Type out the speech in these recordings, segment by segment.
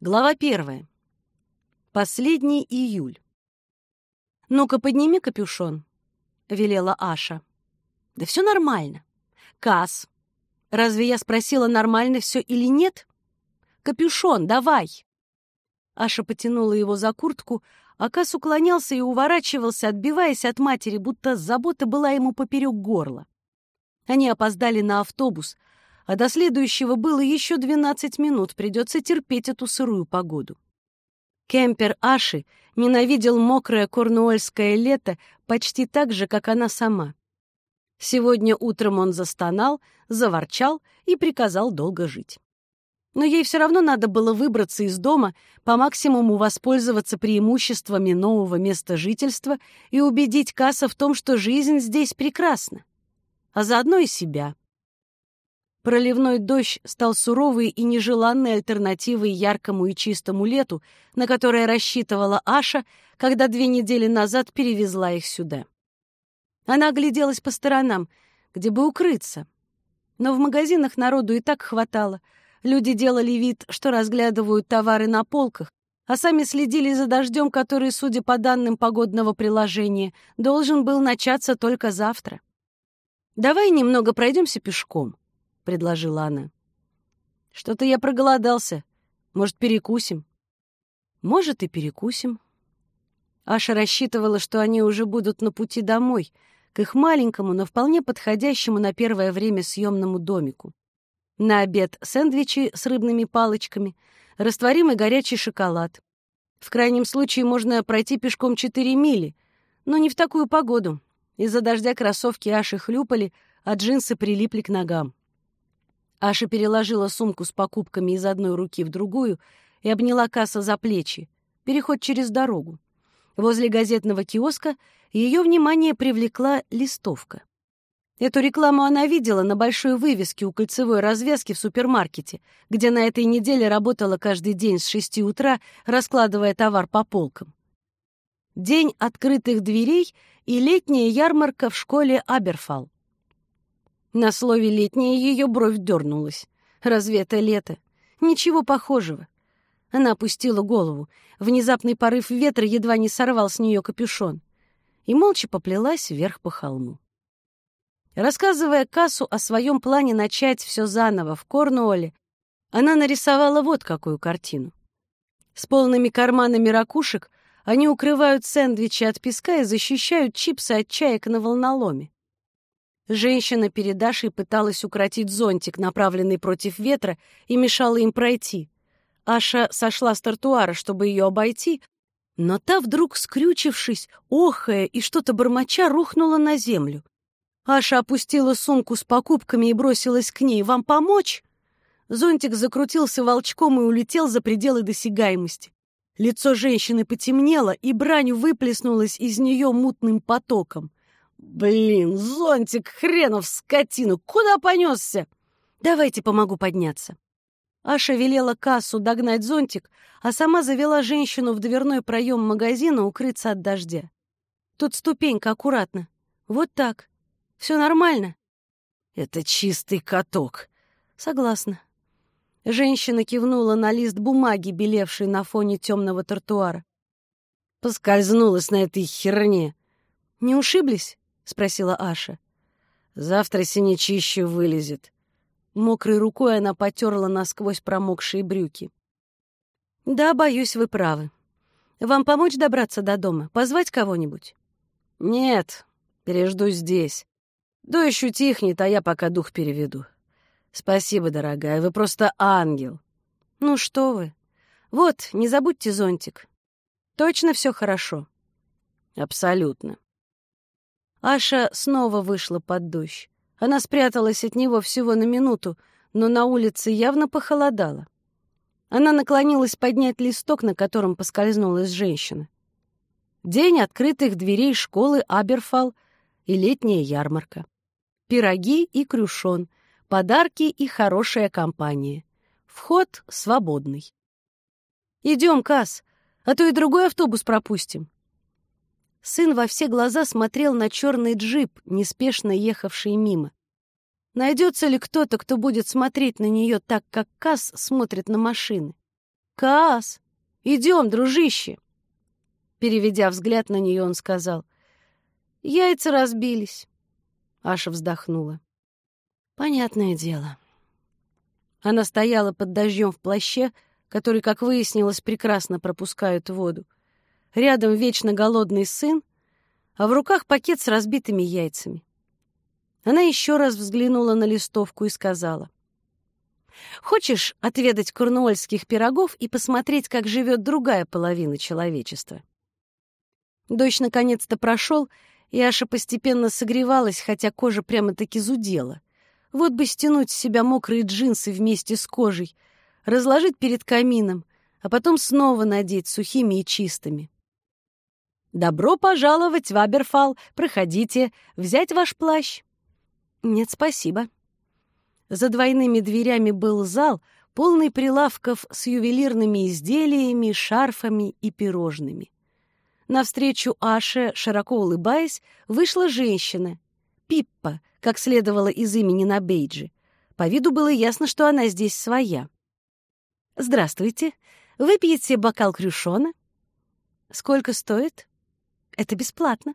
Глава первая. Последний июль. «Ну-ка, подними капюшон», — велела Аша. «Да все нормально. Кас, разве я спросила, нормально все или нет? Капюшон, давай!» Аша потянула его за куртку, а Кас уклонялся и уворачивался, отбиваясь от матери, будто забота была ему поперек горла. Они опоздали на автобус — а до следующего было еще 12 минут, придется терпеть эту сырую погоду. Кемпер Аши ненавидел мокрое корнуольское лето почти так же, как она сама. Сегодня утром он застонал, заворчал и приказал долго жить. Но ей все равно надо было выбраться из дома, по максимуму воспользоваться преимуществами нового места жительства и убедить Касса в том, что жизнь здесь прекрасна. А заодно и себя. Проливной дождь стал суровой и нежеланной альтернативой яркому и чистому лету, на которое рассчитывала Аша, когда две недели назад перевезла их сюда. Она огляделась по сторонам, где бы укрыться. Но в магазинах народу и так хватало. Люди делали вид, что разглядывают товары на полках, а сами следили за дождем, который, судя по данным погодного приложения, должен был начаться только завтра. «Давай немного пройдемся пешком», предложила она. «Что-то я проголодался. Может, перекусим?» «Может, и перекусим». Аша рассчитывала, что они уже будут на пути домой, к их маленькому, но вполне подходящему на первое время съемному домику. На обед сэндвичи с рыбными палочками, растворимый горячий шоколад. В крайнем случае можно пройти пешком 4 мили, но не в такую погоду. Из-за дождя кроссовки Аши хлюпали, а джинсы прилипли к ногам. Аша переложила сумку с покупками из одной руки в другую и обняла касса за плечи. Переход через дорогу. Возле газетного киоска ее внимание привлекла листовка. Эту рекламу она видела на большой вывеске у кольцевой развязки в супермаркете, где на этой неделе работала каждый день с 6 утра, раскладывая товар по полкам. День открытых дверей и летняя ярмарка в школе Аберфал. На слове «летняя» ее бровь дернулась. Разве это лето? Ничего похожего. Она опустила голову. Внезапный порыв ветра едва не сорвал с нее капюшон. И молча поплелась вверх по холму. Рассказывая Кассу о своем плане начать все заново в Корнуолле, она нарисовала вот какую картину. С полными карманами ракушек они укрывают сэндвичи от песка и защищают чипсы от чаек на волноломе. Женщина перед Дашей пыталась укротить зонтик, направленный против ветра, и мешала им пройти. Аша сошла с тротуара, чтобы ее обойти, но та вдруг, скрючившись, охая и что-то бормоча, рухнула на землю. Аша опустила сумку с покупками и бросилась к ней. «Вам помочь?» Зонтик закрутился волчком и улетел за пределы досягаемости. Лицо женщины потемнело, и брань выплеснулась из нее мутным потоком. «Блин, зонтик, хренов скотину, куда понесся?» «Давайте помогу подняться». Аша велела кассу догнать зонтик, а сама завела женщину в дверной проем магазина укрыться от дождя. Тут ступенька аккуратно. Вот так. Все нормально? Это чистый каток. Согласна. Женщина кивнула на лист бумаги, белевший на фоне темного тротуара. Поскользнулась на этой херне. Не ушиблись? — спросила Аша. «Завтра синячище вылезет». Мокрой рукой она потерла насквозь промокшие брюки. «Да, боюсь, вы правы. Вам помочь добраться до дома? Позвать кого-нибудь?» «Нет, пережду здесь. Дождь утихнет, а я пока дух переведу. Спасибо, дорогая, вы просто ангел». «Ну что вы. Вот, не забудьте зонтик. Точно все хорошо?» «Абсолютно. Аша снова вышла под дождь. Она спряталась от него всего на минуту, но на улице явно похолодало. Она наклонилась поднять листок, на котором поскользнулась женщина. День открытых дверей школы Аберфал и летняя ярмарка. Пироги и крюшон, подарки и хорошая компания. Вход свободный. «Идем, Кас, а то и другой автобус пропустим», Сын во все глаза смотрел на черный джип, неспешно ехавший мимо. Найдется ли кто-то, кто будет смотреть на нее так, как Касс смотрит на машины? «Каас, идем, дружище!» Переведя взгляд на нее, он сказал. «Яйца разбились». Аша вздохнула. «Понятное дело». Она стояла под дождем в плаще, который, как выяснилось, прекрасно пропускает воду. Рядом вечно голодный сын, а в руках пакет с разбитыми яйцами. Она еще раз взглянула на листовку и сказала. «Хочешь отведать корнуольских пирогов и посмотреть, как живет другая половина человечества?» Дождь наконец-то прошел, и Аша постепенно согревалась, хотя кожа прямо-таки зудела. Вот бы стянуть с себя мокрые джинсы вместе с кожей, разложить перед камином, а потом снова надеть сухими и чистыми. «Добро пожаловать в Аберфал! Проходите, взять ваш плащ!» «Нет, спасибо». За двойными дверями был зал, полный прилавков с ювелирными изделиями, шарфами и пирожными. Навстречу Аше, широко улыбаясь, вышла женщина. Пиппа, как следовало из имени на бейджи. По виду было ясно, что она здесь своя. «Здравствуйте. Выпьете бокал крюшона?» «Сколько стоит?» «Это бесплатно».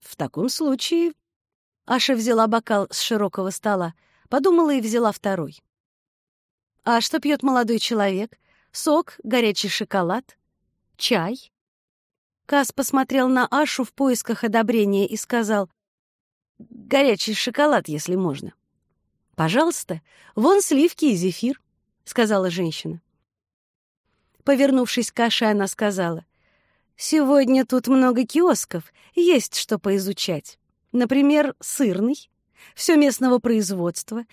«В таком случае...» Аша взяла бокал с широкого стола, подумала и взяла второй. «А что пьет молодой человек? Сок, горячий шоколад? Чай?» Кас посмотрел на Ашу в поисках одобрения и сказал, «Горячий шоколад, если можно». «Пожалуйста, вон сливки и зефир», — сказала женщина. Повернувшись к Аше, она сказала, «Сегодня тут много киосков, есть что поизучать. Например, сырный, все местного производства.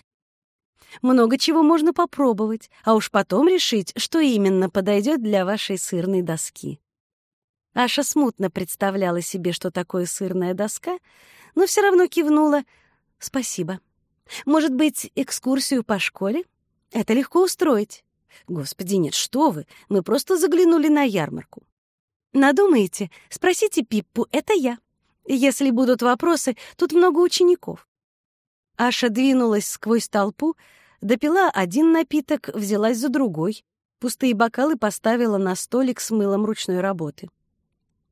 Много чего можно попробовать, а уж потом решить, что именно подойдет для вашей сырной доски». Аша смутно представляла себе, что такое сырная доска, но все равно кивнула. «Спасибо. Может быть, экскурсию по школе? Это легко устроить». «Господи, нет, что вы! Мы просто заглянули на ярмарку». «Надумаете? Спросите Пиппу, это я. Если будут вопросы, тут много учеников». Аша двинулась сквозь толпу, допила один напиток, взялась за другой. Пустые бокалы поставила на столик с мылом ручной работы.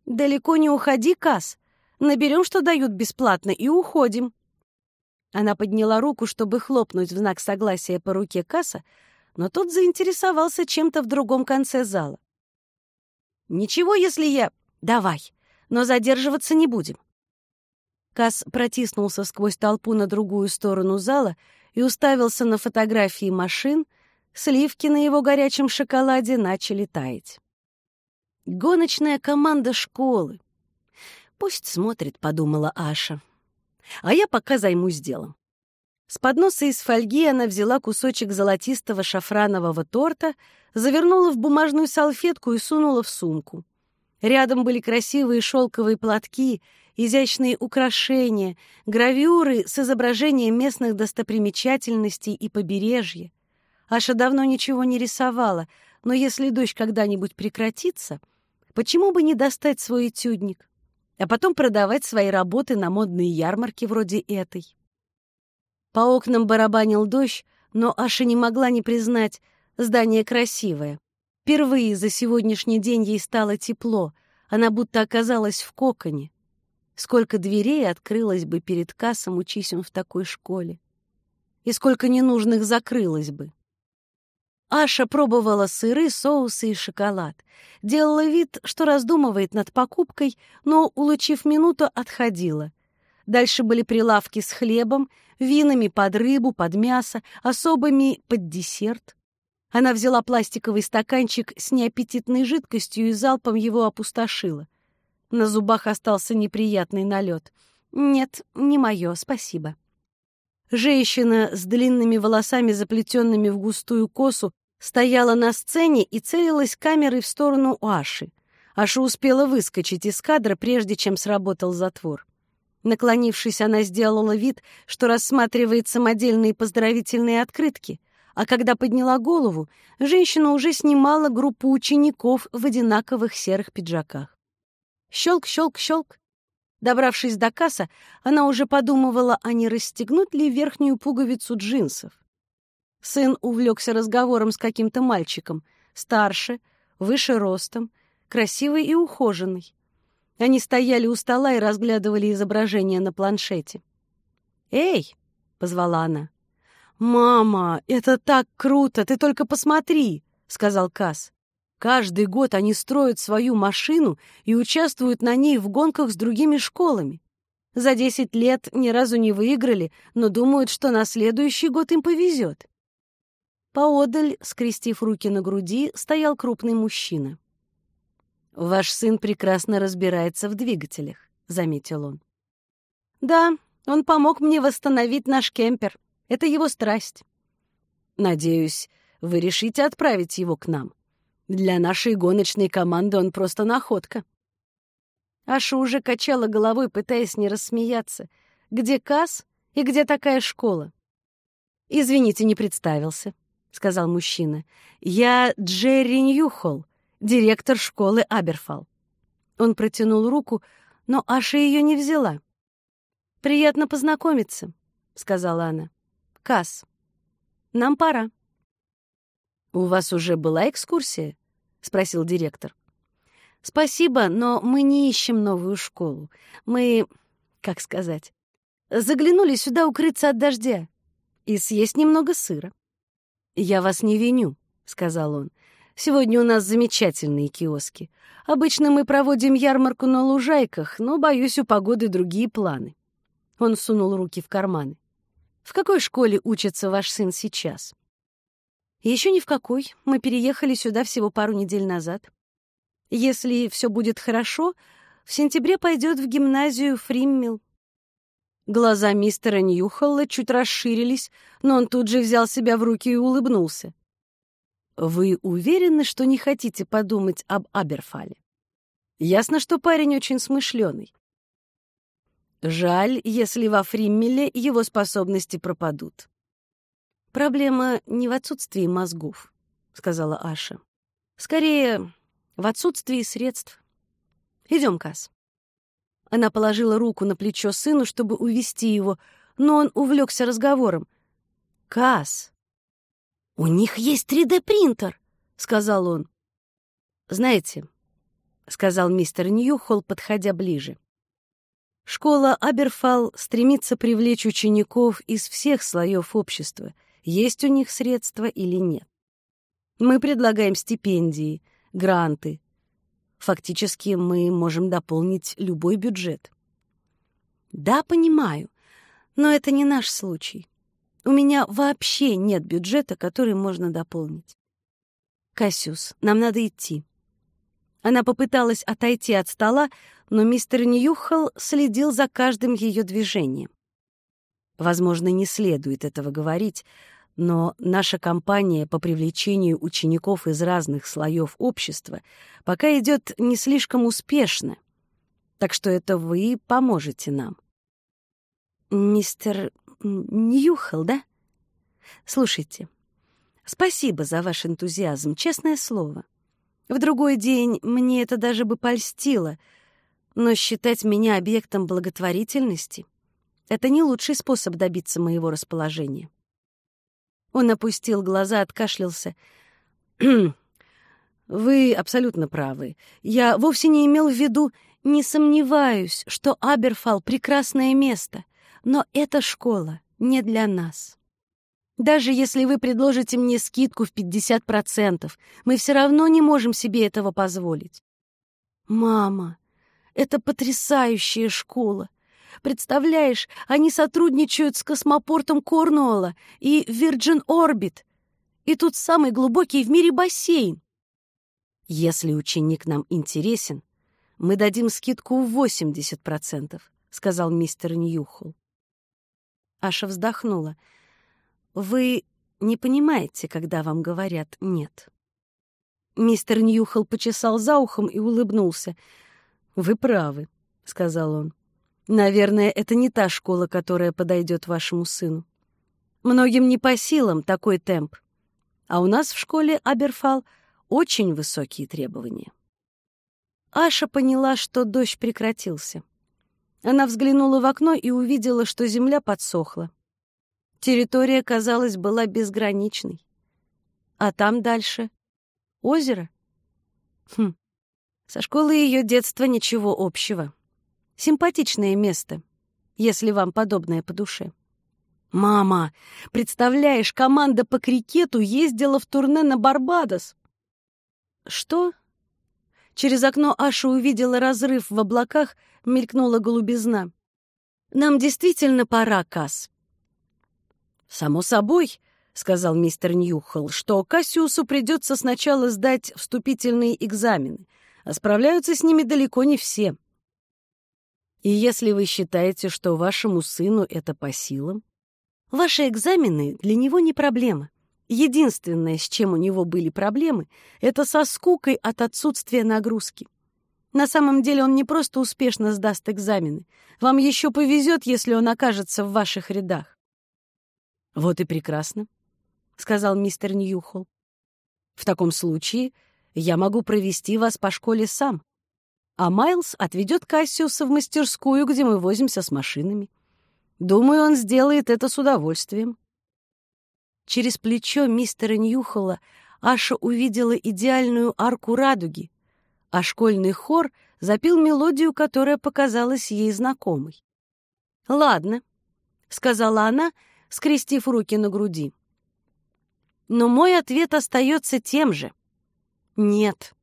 «Далеко не уходи, Кас. Наберем, что дают бесплатно, и уходим». Она подняла руку, чтобы хлопнуть в знак согласия по руке Касса, но тот заинтересовался чем-то в другом конце зала. «Ничего, если я... Давай, но задерживаться не будем». Кас протиснулся сквозь толпу на другую сторону зала и уставился на фотографии машин, сливки на его горячем шоколаде начали таять. Гоночная команда школы. Пусть смотрит, подумала Аша. А я пока займусь делом. С подноса из фольги она взяла кусочек золотистого шафранового торта, завернула в бумажную салфетку и сунула в сумку. Рядом были красивые шелковые платки, изящные украшения, гравюры с изображением местных достопримечательностей и побережья. Аша давно ничего не рисовала, но если дождь когда-нибудь прекратится — Почему бы не достать свой этюдник, а потом продавать свои работы на модные ярмарки вроде этой? По окнам барабанил дождь, но Аша не могла не признать, здание красивое. Впервые за сегодняшний день ей стало тепло, она будто оказалась в коконе. Сколько дверей открылось бы перед кассом, учись он в такой школе. И сколько ненужных закрылось бы. Аша пробовала сыры, соусы и шоколад. Делала вид, что раздумывает над покупкой, но, улучив минуту, отходила. Дальше были прилавки с хлебом, винами под рыбу, под мясо, особыми под десерт. Она взяла пластиковый стаканчик с неаппетитной жидкостью и залпом его опустошила. На зубах остался неприятный налет. «Нет, не мое, спасибо». Женщина с длинными волосами, заплетенными в густую косу, стояла на сцене и целилась камерой в сторону Аши. Аша успела выскочить из кадра, прежде чем сработал затвор. Наклонившись, она сделала вид, что рассматривает самодельные поздравительные открытки, а когда подняла голову, женщина уже снимала группу учеников в одинаковых серых пиджаках. Щелк, щелк, щелк. Добравшись до касса, она уже подумывала, а не расстегнуть ли верхнюю пуговицу джинсов. Сын увлекся разговором с каким-то мальчиком. старше, выше ростом, красивый и ухоженный. Они стояли у стола и разглядывали изображение на планшете. «Эй!» — позвала она. «Мама, это так круто! Ты только посмотри!» — сказал Касс. «Каждый год они строят свою машину и участвуют на ней в гонках с другими школами. За десять лет ни разу не выиграли, но думают, что на следующий год им повезет». Поодаль, скрестив руки на груди, стоял крупный мужчина. «Ваш сын прекрасно разбирается в двигателях», — заметил он. «Да, он помог мне восстановить наш кемпер. Это его страсть. Надеюсь, вы решите отправить его к нам. Для нашей гоночной команды он просто находка». Аша уже качала головой, пытаясь не рассмеяться. «Где Касс и где такая школа?» «Извините, не представился», — сказал мужчина. «Я Джерри Ньюхолл, директор школы Аберфал. Он протянул руку, но Аша ее не взяла. «Приятно познакомиться», — сказала она. «Касс, нам пора». «У вас уже была экскурсия?» — спросил директор. «Спасибо, но мы не ищем новую школу. Мы, как сказать, заглянули сюда укрыться от дождя и съесть немного сыра». «Я вас не виню», — сказал он. Сегодня у нас замечательные киоски. Обычно мы проводим ярмарку на лужайках, но, боюсь, у погоды другие планы». Он сунул руки в карманы. «В какой школе учится ваш сын сейчас?» «Еще ни в какой. Мы переехали сюда всего пару недель назад. Если все будет хорошо, в сентябре пойдет в гимназию Фриммил». Глаза мистера Ньюхолла чуть расширились, но он тут же взял себя в руки и улыбнулся. Вы уверены, что не хотите подумать об Аберфале? Ясно, что парень очень смышленый. Жаль, если во Фриммеле его способности пропадут. Проблема не в отсутствии мозгов, сказала Аша. Скорее, в отсутствии средств. Идем, Кас. Она положила руку на плечо сыну, чтобы увести его, но он увлекся разговором. Кас, «У них есть 3D-принтер», — сказал он. «Знаете», — сказал мистер Ньюхолл, подходя ближе, «школа Аберфал стремится привлечь учеников из всех слоев общества, есть у них средства или нет. Мы предлагаем стипендии, гранты. Фактически мы можем дополнить любой бюджет». «Да, понимаю, но это не наш случай. У меня вообще нет бюджета, который можно дополнить. Кассиус, нам надо идти. Она попыталась отойти от стола, но мистер Ньюхолл следил за каждым ее движением. Возможно, не следует этого говорить, но наша кампания по привлечению учеников из разных слоев общества пока идет не слишком успешно, так что это вы поможете нам. Мистер Ньюхал, да? Слушайте, спасибо за ваш энтузиазм, честное слово. В другой день мне это даже бы польстило, но считать меня объектом благотворительности — это не лучший способ добиться моего расположения. Он опустил глаза, откашлялся. «Вы абсолютно правы. Я вовсе не имел в виду, не сомневаюсь, что Аберфал — прекрасное место. Но эта школа не для нас. Даже если вы предложите мне скидку в 50%, мы все равно не можем себе этого позволить. Мама, это потрясающая школа. Представляешь, они сотрудничают с космопортом Корнуолла и Virgin Orbit. И тут самый глубокий в мире бассейн. Если ученик нам интересен, мы дадим скидку в 80%, сказал мистер Ньюхолл. Аша вздохнула. «Вы не понимаете, когда вам говорят «нет». Мистер Ньюхол почесал за ухом и улыбнулся. «Вы правы», — сказал он. «Наверное, это не та школа, которая подойдет вашему сыну. Многим не по силам такой темп. А у нас в школе Аберфал очень высокие требования». Аша поняла, что дождь прекратился. Она взглянула в окно и увидела, что земля подсохла. Территория, казалось, была безграничной. А там дальше озеро? Хм, со школы ее детства ничего общего. Симпатичное место, если вам подобное по душе. «Мама, представляешь, команда по крикету ездила в турне на Барбадос!» «Что?» Через окно Аша увидела разрыв в облаках, мелькнула голубизна. «Нам действительно пора, Касс». «Само собой», — сказал мистер Ньюхолл, «что Кассиусу придется сначала сдать вступительные экзамены, а справляются с ними далеко не все. И если вы считаете, что вашему сыну это по силам, Ваши экзамены для него не проблема. Единственное, с чем у него были проблемы, это со скукой от отсутствия нагрузки. На самом деле он не просто успешно сдаст экзамены. Вам еще повезет, если он окажется в ваших рядах. «Вот и прекрасно», — сказал мистер Ньюхолл. «В таком случае я могу провести вас по школе сам, а Майлз отведет Кассиуса в мастерскую, где мы возимся с машинами. Думаю, он сделает это с удовольствием. Через плечо мистера Ньюхола Аша увидела идеальную арку радуги, а школьный хор запел мелодию, которая показалась ей знакомой. «Ладно», — сказала она, скрестив руки на груди. «Но мой ответ остается тем же. Нет».